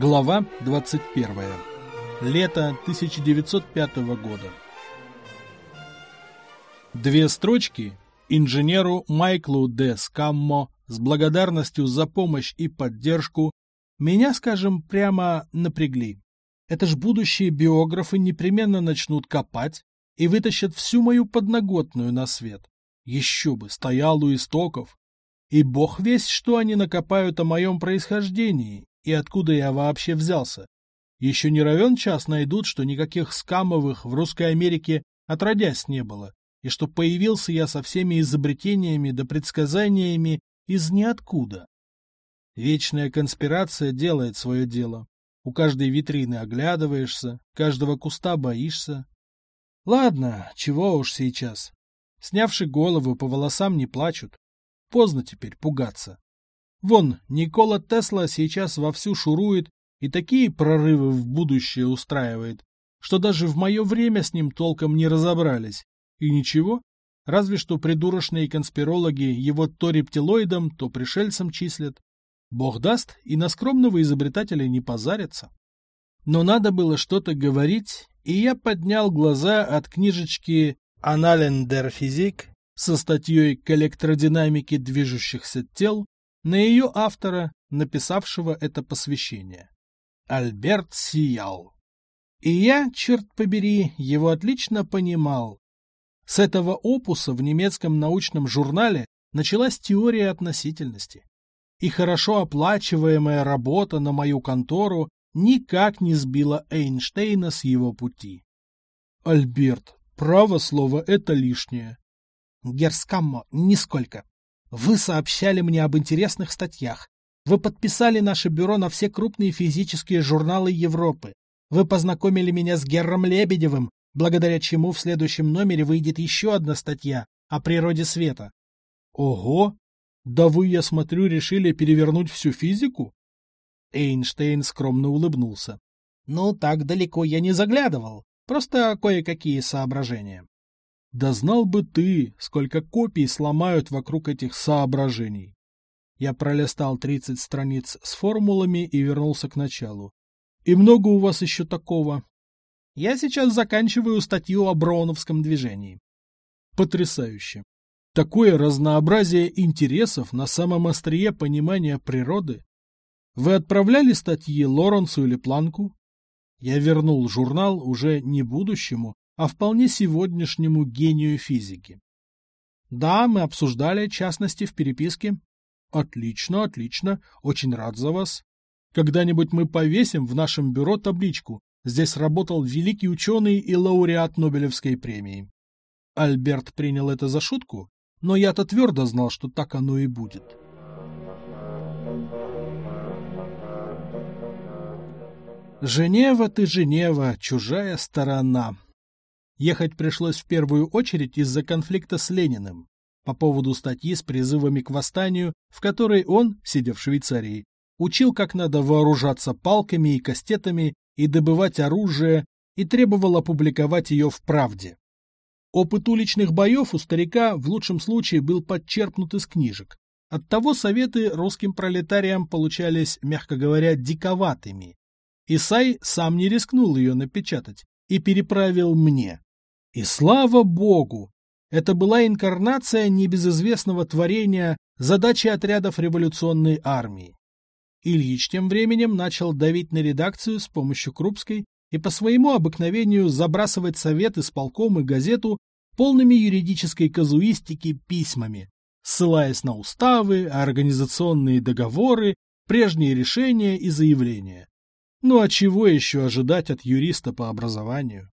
Глава 21. Лето 1905 года. Две строчки инженеру Майклу Д. Скаммо с благодарностью за помощь и поддержку меня, скажем, прямо напрягли. Это ж будущие биографы непременно начнут копать и вытащат всю мою подноготную на свет. Еще бы, стоял у истоков. И бог весь, что они накопают о моем происхождении и откуда я вообще взялся. Еще не равен час найдут, что никаких скамовых в Русской Америке отродясь не было, и что появился я со всеми изобретениями да предсказаниями из ниоткуда. Вечная конспирация делает свое дело. У каждой витрины оглядываешься, каждого куста боишься. Ладно, чего уж сейчас. Снявши голову, по волосам не плачут. Поздно теперь пугаться. Вон, Никола Тесла сейчас вовсю шурует и такие прорывы в будущее устраивает, что даже в мое время с ним толком не разобрались. И ничего, разве что придурочные конспирологи его то рептилоидом, то пришельцем числят. Бог даст, и на скромного изобретателя не позарятся. Но надо было что-то говорить, и я поднял глаза от книжечки «Аналендер физик» со статьей к электродинамике движущихся тел на ее автора, написавшего это посвящение. Альберт сиял. И я, черт побери, его отлично понимал. С этого опуса в немецком научном журнале началась теория относительности и хорошо оплачиваемая работа на мою контору никак не сбила Эйнштейна с его пути. Альберт, право слово, это лишнее. Герскаммо, нисколько. Вы сообщали мне об интересных статьях. Вы подписали наше бюро на все крупные физические журналы Европы. Вы познакомили меня с Герром Лебедевым, благодаря чему в следующем номере выйдет еще одна статья о природе света. Ого, да вы, я смотрю, решили перевернуть всю физику? Эйнштейн скромно улыбнулся. Ну, так далеко я не заглядывал. Просто кое-какие соображения. Да знал бы ты, сколько копий сломают вокруг этих соображений. Я пролистал 30 страниц с формулами и вернулся к началу. И много у вас еще такого? Я сейчас заканчиваю статью о броуновском движении. Потрясающе. Такое разнообразие интересов на самом острие понимания природы. Вы отправляли статьи Лоренцу или Планку? Я вернул журнал уже не будущему, а вполне сегодняшнему гению физики. Да, мы обсуждали частности в переписке. Отлично, отлично, очень рад за вас. Когда-нибудь мы повесим в нашем бюро табличку «Здесь работал великий ученый и лауреат Нобелевской премии». Альберт принял это за шутку, но я-то твердо знал, что так оно и будет. Женева ты, Женева, чужая сторона. Ехать пришлось в первую очередь из-за конфликта с Лениным по поводу статьи с призывами к восстанию, в которой он, сидя в Швейцарии, учил, как надо вооружаться палками и кастетами и добывать оружие, и требовал опубликовать ее в «Правде». Опыт уличных боев у старика в лучшем случае был подчерпнут из книжек. Оттого советы русским пролетариям получались, мягко говоря, диковатыми. Исай сам не рискнул ее напечатать и переправил мне. И слава богу! Это была инкарнация небезызвестного творения задачи отрядов революционной армии. Ильич тем временем начал давить на редакцию с помощью Крупской и по своему обыкновению забрасывать совет исполком и газету полными юридической казуистики письмами, ссылаясь на уставы, организационные договоры, прежние решения и заявления. Ну а чего еще ожидать от юриста по образованию?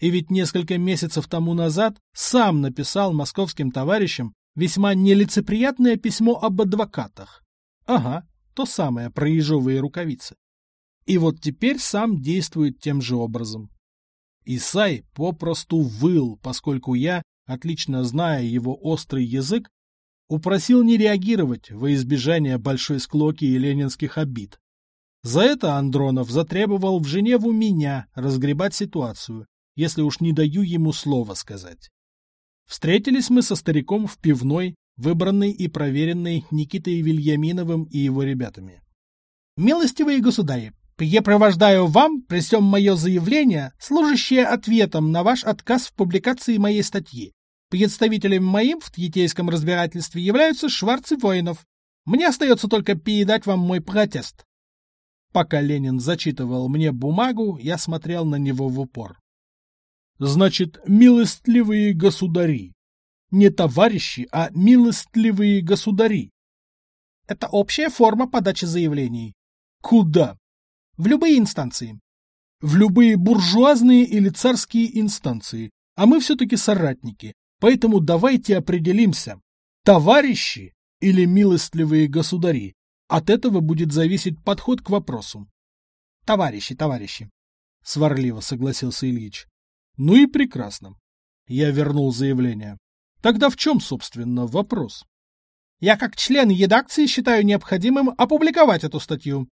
И ведь несколько месяцев тому назад сам написал московским товарищам весьма нелицеприятное письмо об адвокатах. Ага, то самое про ежовые рукавицы. И вот теперь сам действует тем же образом. Исай попросту выл, поскольку я, отлично зная его острый язык, упросил не реагировать во избежание большой склоки и ленинских обид. За это Андронов затребовал в Женеву меня разгребать ситуацию, если уж не даю ему слова сказать. Встретились мы со стариком в пивной, выбранной и проверенной Никитой Вильяминовым и его ребятами. «Милостивые государи, Препровождаю вам при всем мое заявление, служащее ответом на ваш отказ в публикации моей статьи. Представителем моим в тьетейском разбирательстве являются Шварц Воинов. Мне остается только передать вам мой протест. Пока Ленин зачитывал мне бумагу, я смотрел на него в упор. Значит, милостливые государи. Не товарищи, а милостливые государи. Это общая форма подачи заявлений. Куда? В любые инстанции. В любые буржуазные или царские инстанции. А мы все-таки соратники. Поэтому давайте определимся. Товарищи или милостливые государи. От этого будет зависеть подход к вопросу. Товарищи, товарищи. Сварливо согласился Ильич. Ну и прекрасно. Я вернул заявление. Тогда в чем, собственно, вопрос? Я как член редакции считаю необходимым опубликовать эту статью.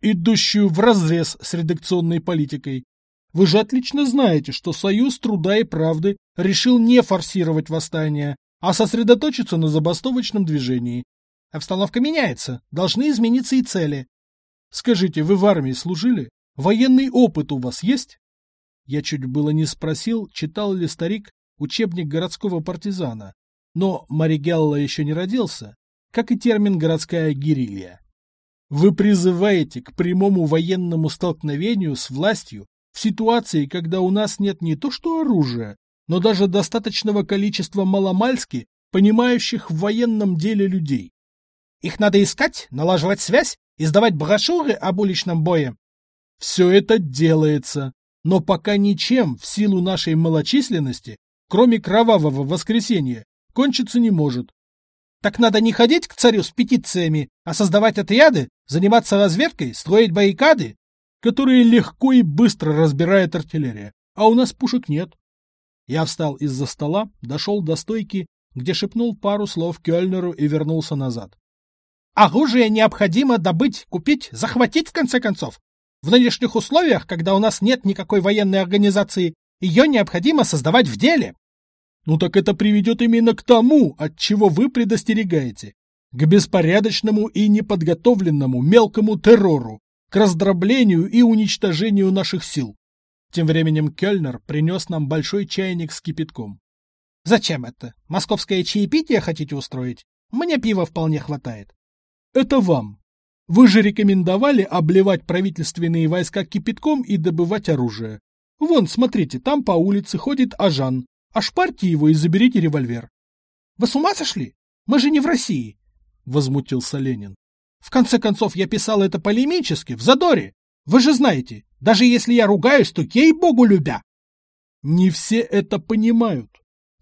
Идущую вразрез с редакционной политикой. Вы же отлично знаете, что Союз труда и правды решил не форсировать восстание, а сосредоточиться на забастовочном движении. Обстановка меняется, должны измениться и цели. Скажите, вы в армии служили? Военный опыт у вас есть? Я чуть было не спросил, читал ли старик учебник городского партизана, но Маригелла еще не родился, как и термин «городская гирилья». Вы призываете к прямому военному столкновению с властью в ситуации, когда у нас нет не то что оружия, но даже достаточного количества маломальски понимающих в военном деле людей. Их надо искать, налаживать связь, издавать брошюры об уличном бое. Все это делается, но пока ничем в силу нашей малочисленности, кроме кровавого воскресенья, кончиться не может. Так надо не ходить к царю с петициями, а создавать отряды, заниматься разведкой, строить баррикады, которые легко и быстро разбирает артиллерия, а у нас пушек нет. Я встал из-за стола, дошел до стойки, где шепнул пару слов Кёльнеру и вернулся назад. Оружие необходимо добыть, купить, захватить в конце концов. В нынешних условиях, когда у нас нет никакой военной организации, ее необходимо создавать в деле. Ну так это приведет именно к тому, от чего вы предостерегаете. К беспорядочному и неподготовленному мелкому террору, к раздроблению и уничтожению наших сил. Тем временем Кёльнер принес нам большой чайник с кипятком. «Зачем это? Московское чаепитие хотите устроить? Мне пива вполне хватает». «Это вам. Вы же рекомендовали обливать правительственные войска кипятком и добывать оружие. Вон, смотрите, там по улице ходит Ажан. Ошпарьте его и заберите револьвер. — Вы с ума сошли? Мы же не в России! — возмутился Ленин. — В конце концов, я писал это полемически, в задоре. Вы же знаете, даже если я ругаюсь, то кей-богу любя. Не все это понимают.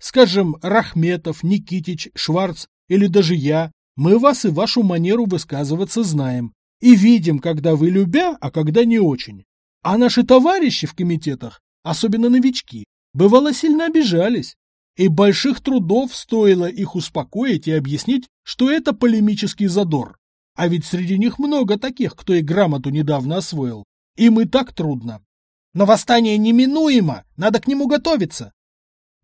Скажем, Рахметов, Никитич, Шварц или даже я мы вас и вашу манеру высказываться знаем. И видим, когда вы любя, а когда не очень. А наши товарищи в комитетах, особенно новички, бывало сильно обижались. И больших трудов стоило их успокоить и объяснить, что это полемический задор. А ведь среди них много таких, кто и грамоту недавно освоил. Им и так трудно. Но восстание неминуемо, надо к нему готовиться.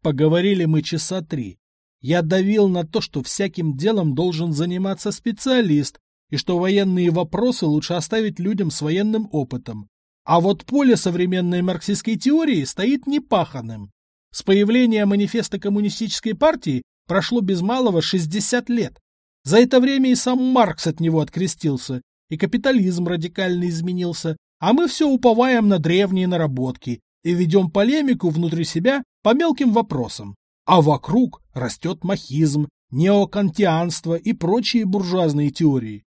Поговорили мы часа три. Я давил на то, что всяким делом должен заниматься специалист, и что военные вопросы лучше оставить людям с военным опытом. А вот поле современной марксистской теории стоит непаханным. С появления манифеста коммунистической партии прошло без малого 60 лет. За это время и сам Маркс от него открестился, и капитализм радикально изменился, а мы все уповаем на древние наработки и ведем полемику внутри себя по мелким вопросам а вокруг растет махизм, неокантианство и прочие буржуазные теории.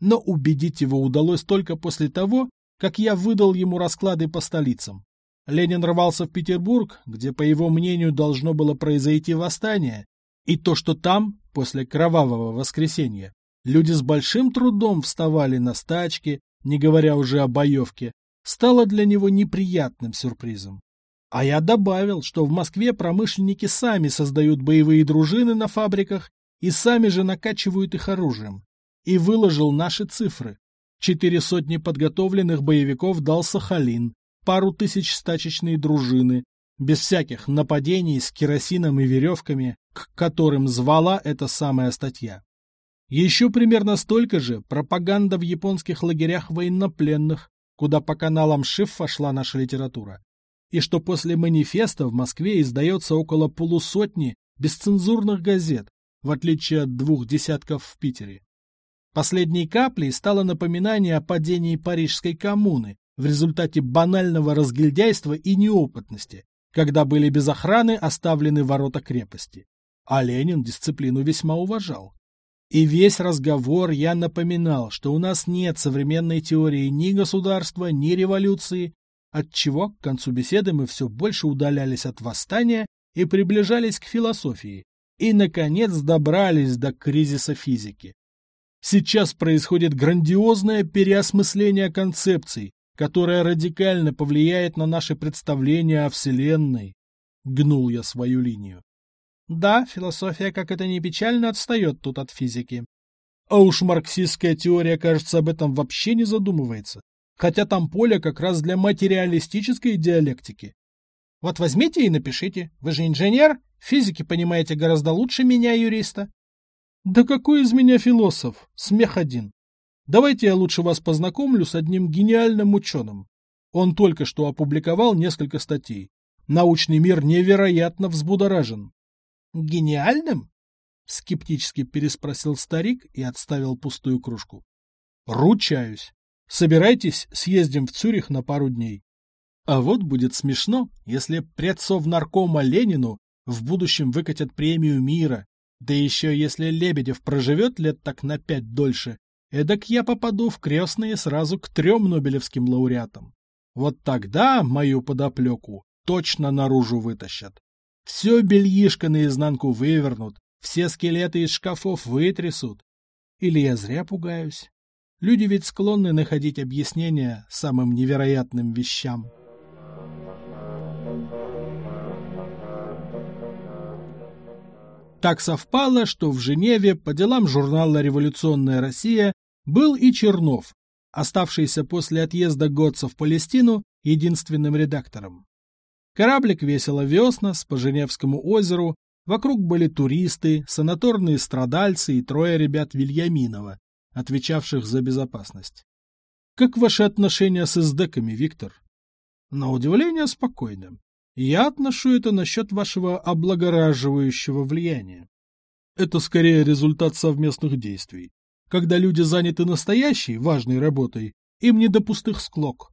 Но убедить его удалось только после того, как я выдал ему расклады по столицам. Ленин рвался в Петербург, где, по его мнению, должно было произойти восстание, и то, что там, после кровавого воскресенья, люди с большим трудом вставали на стачки, не говоря уже о боевке, стало для него неприятным сюрпризом. А я добавил, что в Москве промышленники сами создают боевые дружины на фабриках и сами же накачивают их оружием. И выложил наши цифры. Четыре сотни подготовленных боевиков дал Сахалин, пару тысяч стачечные дружины, без всяких нападений с керосином и веревками, к которым звала эта самая статья. Еще примерно столько же пропаганда в японских лагерях военнопленных, куда по каналам Шиффа шла наша литература, и что после манифеста в Москве издается около полусотни бесцензурных газет, в отличие от двух десятков в Питере. Последней каплей стало напоминание о падении Парижской коммуны в результате банального разгильдяйства и неопытности, когда были без охраны оставлены ворота крепости. А Ленин дисциплину весьма уважал. И весь разговор я напоминал, что у нас нет современной теории ни государства, ни революции, отчего к концу беседы мы все больше удалялись от восстания и приближались к философии, и, наконец, добрались до кризиса физики. Сейчас происходит грандиозное переосмысление концепций, которое радикально повлияет на наши представления о Вселенной. Гнул я свою линию. Да, философия, как это ни печально, отстает тут от физики. А уж марксистская теория, кажется, об этом вообще не задумывается. Хотя там поле как раз для материалистической диалектики. Вот возьмите и напишите. Вы же инженер, физики понимаете гораздо лучше меня, юриста. Да какой из меня философ? Смех один. Давайте я лучше вас познакомлю с одним гениальным ученым. Он только что опубликовал несколько статей. Научный мир невероятно взбудоражен. Гениальным? Скептически переспросил старик и отставил пустую кружку. Ручаюсь. Собирайтесь, съездим в Цюрих на пару дней. А вот будет смешно, если наркома Ленину в будущем выкатят премию мира, да еще если Лебедев проживет лет так на пять дольше, эдак я попаду в крестные сразу к трем нобелевским лауреатам. Вот тогда мою подоплеку точно наружу вытащат. Все бельишко наизнанку вывернут, все скелеты из шкафов вытрясут. Или я зря пугаюсь? Люди ведь склонны находить объяснения самым невероятным вещам. Так совпало, что в Женеве по делам журнала «Революционная Россия» был и Чернов, оставшийся после отъезда Готца в Палестину единственным редактором. Кораблик весело вез нас по Женевскому озеру, вокруг были туристы, санаторные страдальцы и трое ребят Вильяминова, отвечавших за безопасность. Как ваши отношения с эсдеками, Виктор? На удивление спокойно. Я отношу это насчет вашего облагораживающего влияния. Это скорее результат совместных действий. Когда люди заняты настоящей, важной работой, им не до пустых склок.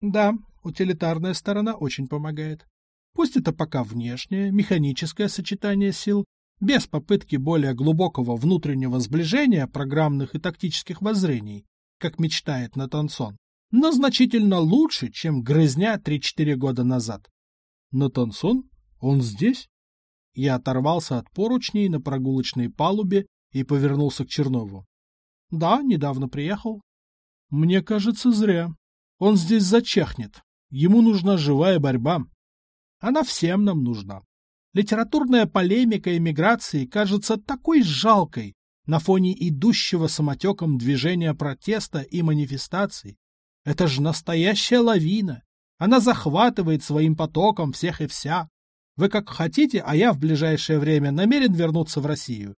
Да, утилитарная сторона очень помогает. Пусть это пока внешнее, механическое сочетание сил, без попытки более глубокого внутреннего сближения программных и тактических воззрений, как мечтает Натансон, но значительно лучше, чем грызня 3-4 года назад. Натансон? Он здесь? Я оторвался от поручней на прогулочной палубе и повернулся к Чернову. Да, недавно приехал. Мне кажется, зря. Он здесь зачахнет. Ему нужна живая борьба. Она всем нам нужна. Литературная полемика эмиграции кажется такой жалкой на фоне идущего самотеком движения протеста и манифестаций. Это же настоящая лавина. Она захватывает своим потоком всех и вся. Вы как хотите, а я в ближайшее время намерен вернуться в Россию.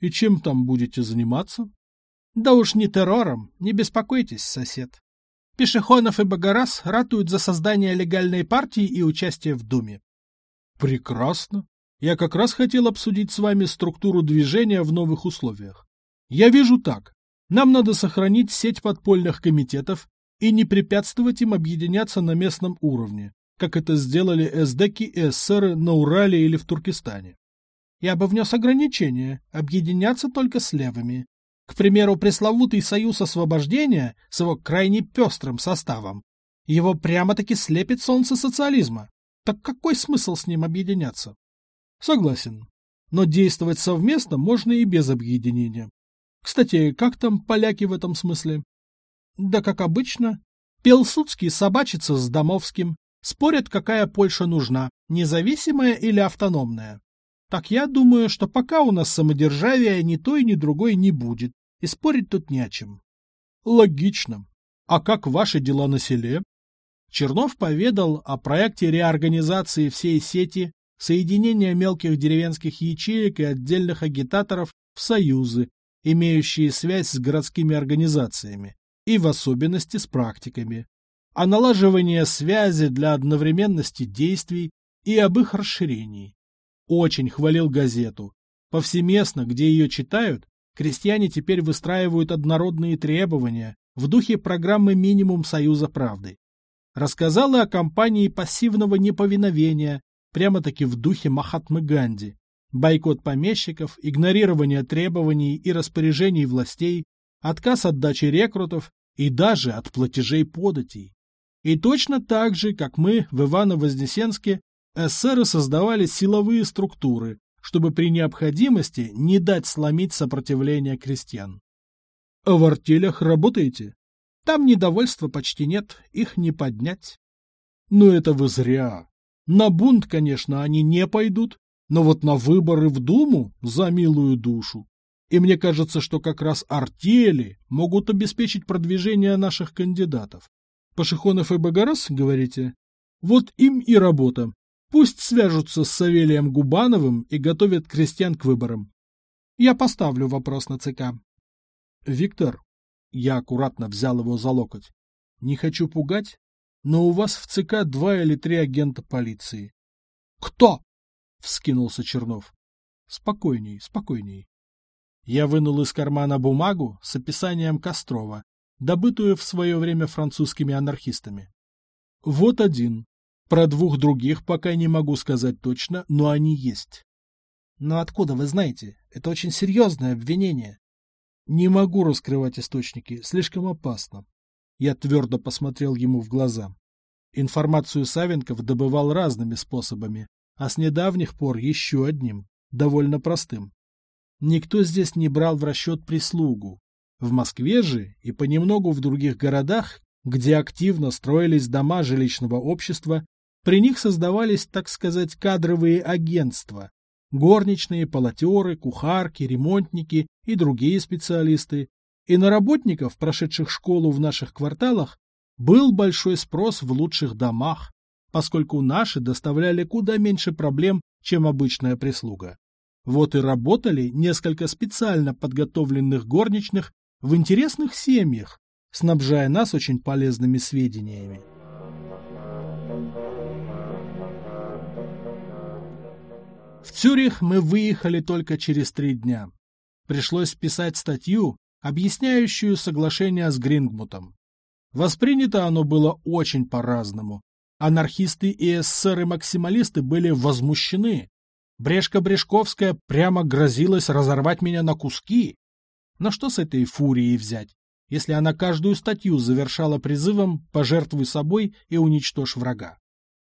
И чем там будете заниматься? Да уж не террором, не беспокойтесь, сосед. Пешехонов и Богораз ратуют за создание легальной партии и участие в Думе. Прекрасно. Я как раз хотел обсудить с вами структуру движения в новых условиях. Я вижу так. Нам надо сохранить сеть подпольных комитетов и не препятствовать им объединяться на местном уровне, как это сделали эсдеки и эсеры на Урале или в Туркестане. Я бы внес ограничение – объединяться только с левыми. К примеру, пресловутый Союз освобождения с его крайне пестрым составом. Его прямо-таки слепит солнце социализма. Так какой смысл с ним объединяться? Согласен. Но действовать совместно можно и без объединения. Кстати, как там поляки в этом смысле? Да как обычно. Пилсудский собачится с Домовским, спорят, какая Польша нужна, независимая или автономная. Так я думаю, что пока у нас самодержавия ни той, ни другой не будет, и спорить тут не о чем. Логично. А как ваши дела на селе? Чернов поведал о проекте реорганизации всей сети, соединения мелких деревенских ячеек и отдельных агитаторов в союзы, имеющие связь с городскими организациями, и в особенности с практиками, а налаживание связи для одновременности действий и об их расширении. Очень хвалил газету. Повсеместно, где ее читают, крестьяне теперь выстраивают однородные требования в духе программы «Минимум Союза правды». Рассказала о кампании пассивного неповиновения, прямо-таки в духе Махатмы Ганди. Бойкот помещиков, игнорирование требований и распоряжений властей, отказ от дачи рекрутов и даже от платежей податей. И точно так же, как мы в Ивано-Вознесенске, эсеры создавали силовые структуры, чтобы при необходимости не дать сломить сопротивление крестьян. А в артелях работаете? Там недовольства почти нет, их не поднять. Но это вы зря. На бунт, конечно, они не пойдут, но вот на выборы в Думу за милую душу. И мне кажется, что как раз артели могут обеспечить продвижение наших кандидатов. Пашихонов и Богорос, говорите? Вот им и работа. Пусть свяжутся с Савелием Губановым и готовят крестьян к выборам. Я поставлю вопрос на ЦК. Виктор, я аккуратно взял его за локоть. Не хочу пугать, но у вас в ЦК два или три агента полиции. Кто? Вскинулся Чернов. Спокойней, спокойней. Я вынул из кармана бумагу с описанием Кострова, добытую в свое время французскими анархистами. Вот один. Про двух других пока не могу сказать точно, но они есть. Но откуда вы знаете? Это очень серьезное обвинение. Не могу раскрывать источники, слишком опасно. Я твердо посмотрел ему в глаза. Информацию Савенков добывал разными способами, а с недавних пор еще одним, довольно простым. Никто здесь не брал в расчет прислугу. В Москве же и понемногу в других городах, где активно строились дома жилищного общества, при них создавались, так сказать, кадровые агентства. Горничные, полотеры, кухарки, ремонтники и другие специалисты. И на работников, прошедших школу в наших кварталах, был большой спрос в лучших домах, поскольку наши доставляли куда меньше проблем, чем обычная прислуга. Вот и работали несколько специально подготовленных горничных в интересных семьях, снабжая нас очень полезными сведениями. В Цюрих мы выехали только через три дня. Пришлось писать статью, объясняющую соглашение с Грингмутом. Воспринято оно было очень по-разному. Анархисты и эсеры-максималисты были возмущены. Брешка-Брешковская прямо грозилась разорвать меня на куски. Но что с этой фурией взять, если она каждую статью завершала призывом «пожертвуй собой и уничтожь врага»?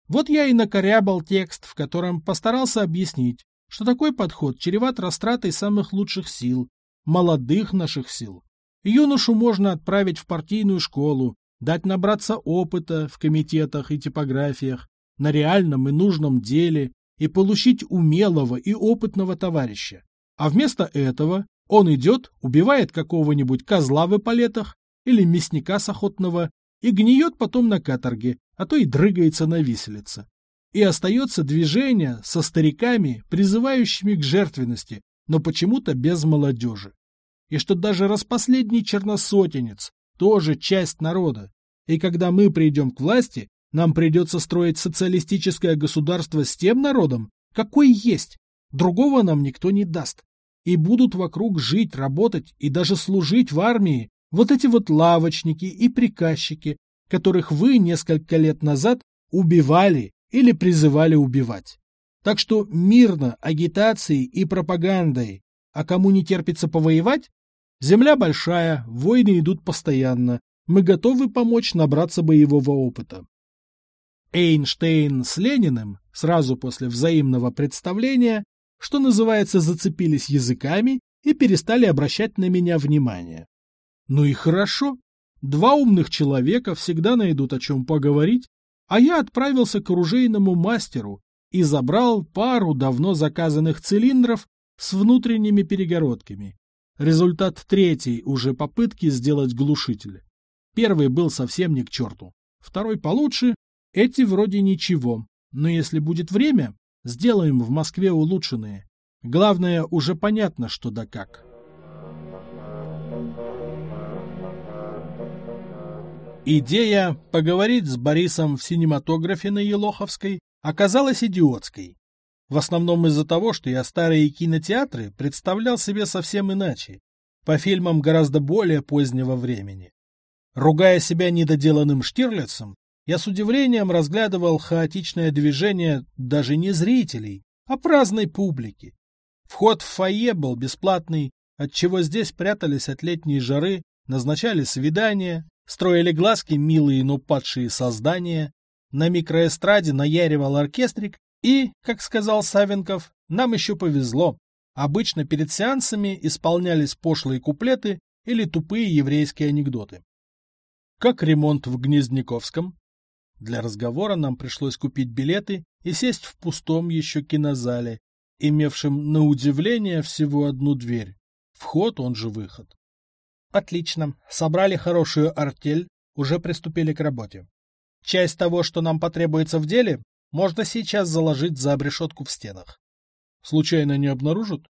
Вот я и накорябал текст, в котором постарался объяснить, что такой подход чреват растратой самых лучших сил, молодых наших сил. Юношу можно отправить в партийную школу, дать набраться опыта в комитетах и типографиях, на реальном и нужном деле и получить умелого и опытного товарища. А вместо этого он идет, убивает какого-нибудь козла в эполетах или мясника с охотного и гниет потом на каторге, а то и дрыгается на виселице. И остается движение со стариками, призывающими к жертвенности, но почему-то без молодежи. И что даже распоследний черносотенец тоже часть народа. И когда мы придем к власти, нам придется строить социалистическое государство с тем народом, какой есть. Другого нам никто не даст. И будут вокруг жить, работать и даже служить в армии вот эти вот лавочники и приказчики, которых вы несколько лет назад убивали или призывали убивать. Так что мирно агитацией и пропагандой, а кому не терпится повоевать, земля большая, войны идут постоянно, мы готовы помочь набраться боевого опыта. Эйнштейн с Лениным сразу после взаимного представления, что называется, зацепились языками и перестали обращать на меня внимание. Ну и хорошо. Два умных человека всегда найдут о чем поговорить, а я отправился к оружейному мастеру и забрал пару давно заказанных цилиндров с внутренними перегородками. Результат третьей уже попытки сделать глушитель. Первый был совсем не к черту. Второй получше, эти вроде ничего. Но если будет время, сделаем в Москве улучшенные. Главное, уже понятно, что да как. Идея поговорить с Борисом в синематографе на Елоховской оказалась идиотской. В основном из-за того, что я старые кинотеатры представлял себе совсем иначе, по фильмам гораздо более позднего времени. Ругая себя недоделанным Штирлицем, я с удивлением разглядывал хаотичное движение даже не зрителей, а праздной публики. Вход в фойе был бесплатный, отчего здесь прятались от летней жары, назначали свидания, строили глазки милые, но падшие создания, на микроэстраде наяривал оркестрик, и, как сказал Савенков, нам еще повезло. Обычно перед сеансами исполнялись пошлые куплеты или тупые еврейские анекдоты. Как ремонт в Гнездниковском? Для разговора нам пришлось купить билеты и сесть в пустом еще кинозале, имевшем на удивление всего одну дверь. Вход, он же выход. Отлично. Собрали хорошую артель, уже приступили к работе. Часть того, что нам потребуется в деле, можно сейчас заложить за обрешетку в стенах. Случайно не обнаружат?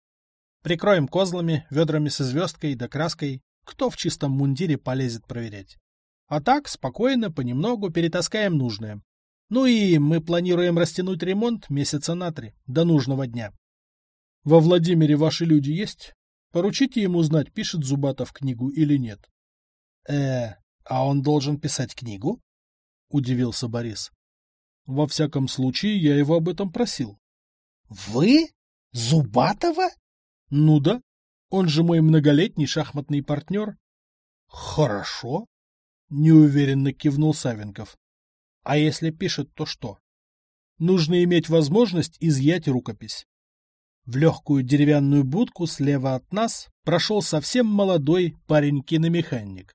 Прикроем козлами, ведрами со звездкой да краской. Кто в чистом мундире полезет проверять? А так, спокойно, понемногу перетаскаем нужное. Ну и мы планируем растянуть ремонт месяца на три, до нужного дня. Во Владимире ваши люди есть? Поручите ему знать, пишет Зубатов книгу или нет. Э, а он должен писать книгу? Удивился Борис. Во всяком случае, я его об этом просил. Вы? Зубатова? Ну да. Он же мой многолетний шахматный партнер. Хорошо. Неуверенно кивнул Савенков. А если пишет, то что? Нужно иметь возможность изъять рукопись. В легкую деревянную будку слева от нас прошел совсем молодой парень-киномеханик.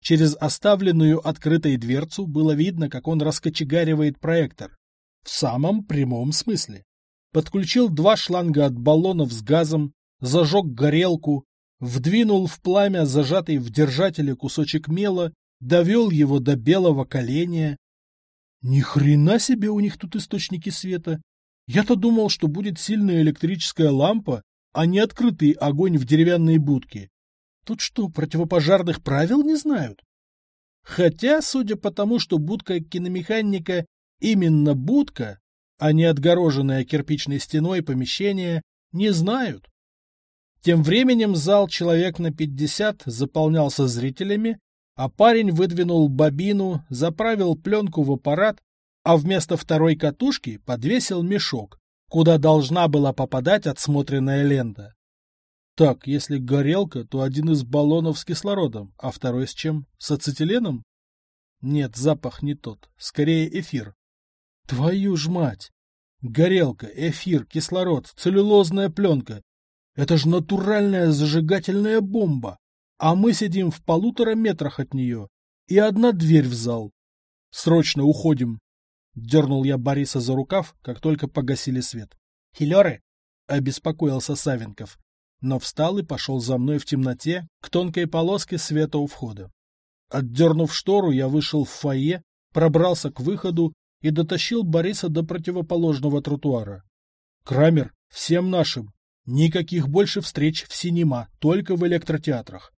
Через оставленную открытой дверцу было видно, как он раскочегаривает проектор. В самом прямом смысле. Подключил два шланга от баллонов с газом, зажег горелку, вдвинул в пламя зажатый в держателе кусочек мела, довел его до белого коленя. Ни хрена себе у них тут источники света. Я-то думал, что будет сильная электрическая лампа, а не открытый огонь в деревянной будке. Тут что, противопожарных правил не знают? Хотя, судя по тому, что будка киномеханика именно будка, а не отгороженное кирпичной стеной помещение, не знают. Тем временем зал человек на пятьдесят заполнялся зрителями, а парень выдвинул бобину, заправил пленку в аппарат а вместо второй катушки подвесил мешок, куда должна была попадать отсмотренная лента. Так, если горелка, то один из баллонов с кислородом, а второй с чем? С ацетиленом? Нет, запах не тот, скорее эфир. Твою ж мать! Горелка, эфир, кислород, целлюлозная пленка. Это же натуральная зажигательная бомба. А мы сидим в полутора метрах от нее. И одна дверь в зал. Срочно уходим. Дернул я Бориса за рукав, как только погасили свет. «Хилеры!» — обеспокоился Савенков, но встал и пошел за мной в темноте к тонкой полоске света у входа. Отдернув штору, я вышел в фойе, пробрался к выходу и дотащил Бориса до противоположного тротуара. «Крамер, всем нашим! Никаких больше встреч в синема, только в электротеатрах!»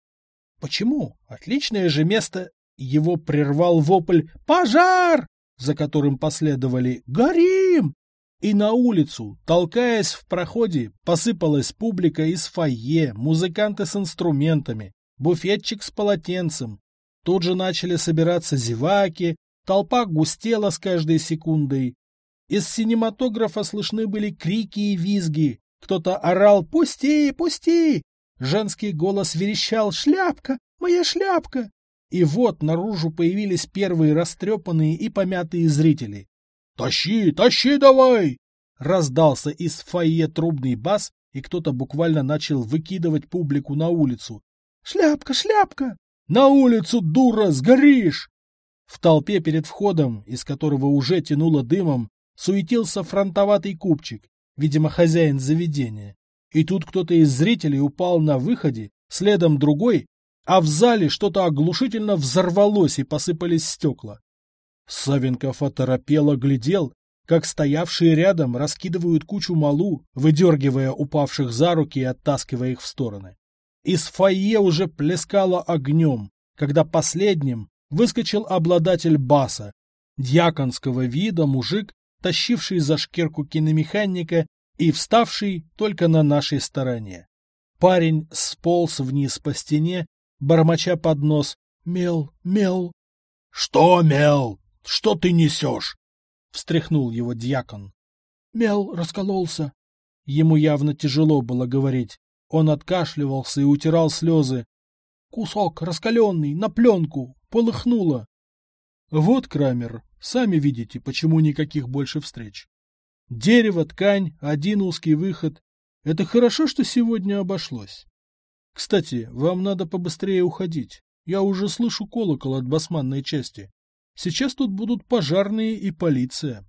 «Почему? Отличное же место!» Его прервал вопль «Пожар!» За которым последовали «Горим!» И на улицу, толкаясь в проходе, посыпалась публика из фойе, музыканты с инструментами, буфетчик с полотенцем. Тут же начали собираться зеваки, толпа густела с каждой секундой. Из синематографа слышны были крики и визги. Кто-то орал «Пусти, пусти!» Женский голос верещал «Шляпка! Моя шляпка!» И вот наружу появились первые растрепанные и помятые зрители. «Тащи, тащи давай!» Раздался из фойе трубный бас, и кто-то буквально начал выкидывать публику на улицу. «Шляпка, шляпка! На улицу, дура, сгоришь!» В толпе перед входом, из которого уже тянуло дымом, суетился фронтоватый купчик, видимо, хозяин заведения. И тут кто-то из зрителей упал на выходе, следом другой, а в зале что-то оглушительно взорвалось и посыпались стекла. Савенков оторопело глядел, как стоявшие рядом раскидывают кучу малу, выдергивая упавших за руки и оттаскивая их в стороны. Из фойе уже плескало огнем, когда последним, выскочил обладатель баса, дьяконского вида мужик, тащивший за шкирку киномеханика и вставший только на нашей стороне. Парень сполз вниз по стене, бормоча под нос «Мел, мел». «Что, мел? Что ты несешь?» — встряхнул его дьякон. «Мел раскололся». Ему явно тяжело было говорить. Он откашливался и утирал слезы. «Кусок раскаленный, на пленку, полыхнуло». Вот, Крамер, сами видите, почему никаких больше встреч. Дерево, ткань, один узкий выход. Это хорошо, что сегодня обошлось. Кстати, вам надо побыстрее уходить. Я уже слышу колокол от басманной части. Сейчас тут будут пожарные и полиция.